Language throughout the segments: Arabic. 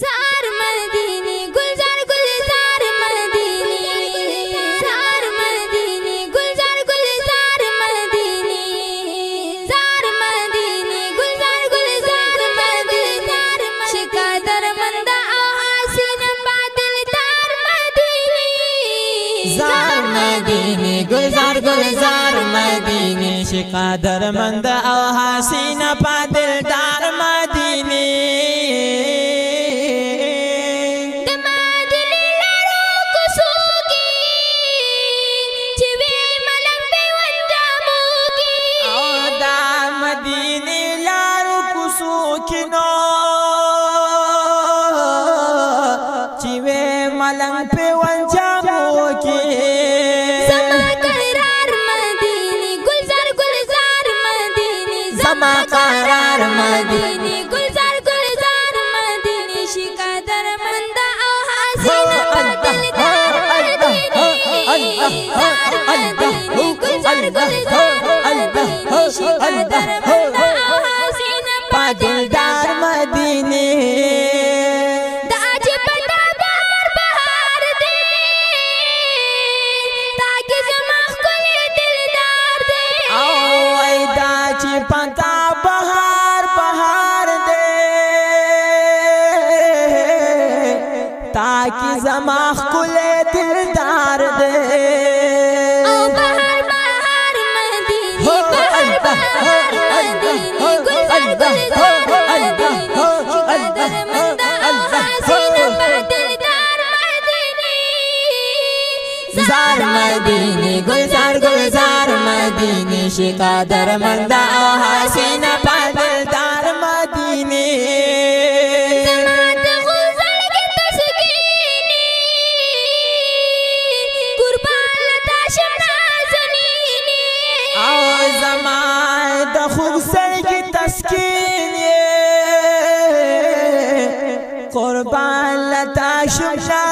জার মদিনী গুলজার গুলজার মদিনী জার মদিনী গুলজার গুলজার মদিনী জার মদিনী গুলজার গুলজার মদিনী শিকাদার মন্দা আসিন বাদল তার মদিনী জার মদিনী গুলজার গুলজার মদিনী শিকাদার মন্দা হাসিন বাদল তার ملنګ په ونجامو کې زما قرار مدینی گلزار گلزار مدینی زما قرار مدینی گلزار گلزار مدینی شکادر مند أو حسین بدل دار مدینی زار مدینی گلزار گلزار مدینی شکادر مند کی زما خپل دلدار دے أو بهر بهر مدینه گلزار گلزار زار گلزار گلزار مدینه شکا درمنده أو حسین پادل خود سر کی تسکین قربان لتا شمشا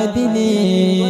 مدینه گلزار گلزار مدینه